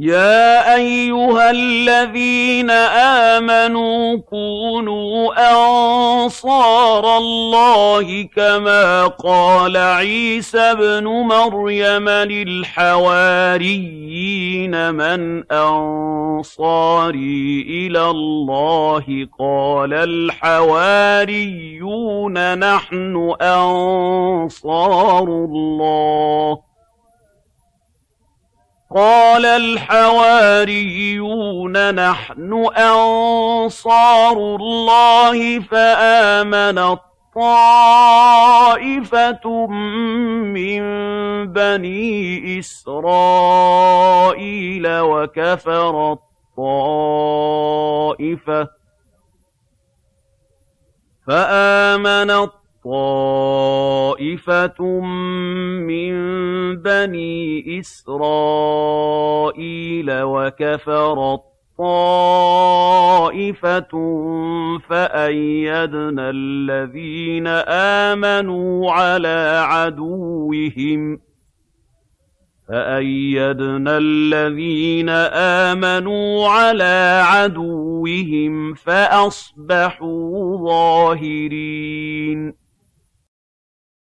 يَا أَيُّهَا الَّذِينَ آمَنُوا كُونُوا أَنصَارَ اللَّهِ كَمَا قَالَ عِيسَى ابْنُ مَرْيَمَ لِلْحَوَارِيِّينَ مَنْ أَنصَارِي إِلَى اللَّهِ قَالَ الْحَوَارِيُّونَ نَحْنُ أَنصَارُ اللَّهِ قَالَ الْحَوَارِيُّونَ نَحْنُ أَنصَارُ اللَّهِ فَآمَنَت طَّائِفَةٌ مِّن بَنِي إِسْرَائِيلَ وَكَفَرَت طَّائِفَةٌ فَآمَنَت طَّائِفَةٌ مِّن بَنِي إِسْرَائِيلَ وَكَفَرَت طَّائِفَةٌ فَأَيَّدْنَا الَّذِينَ آمَنُوا عَلَىٰ عَدُوِّهِمْ فَأَيَّدْنَا الَّذِينَ آمَنُوا عَلَىٰ عَدُوِّهِمْ فَأَصْبَحُوا ظَاهِرِينَ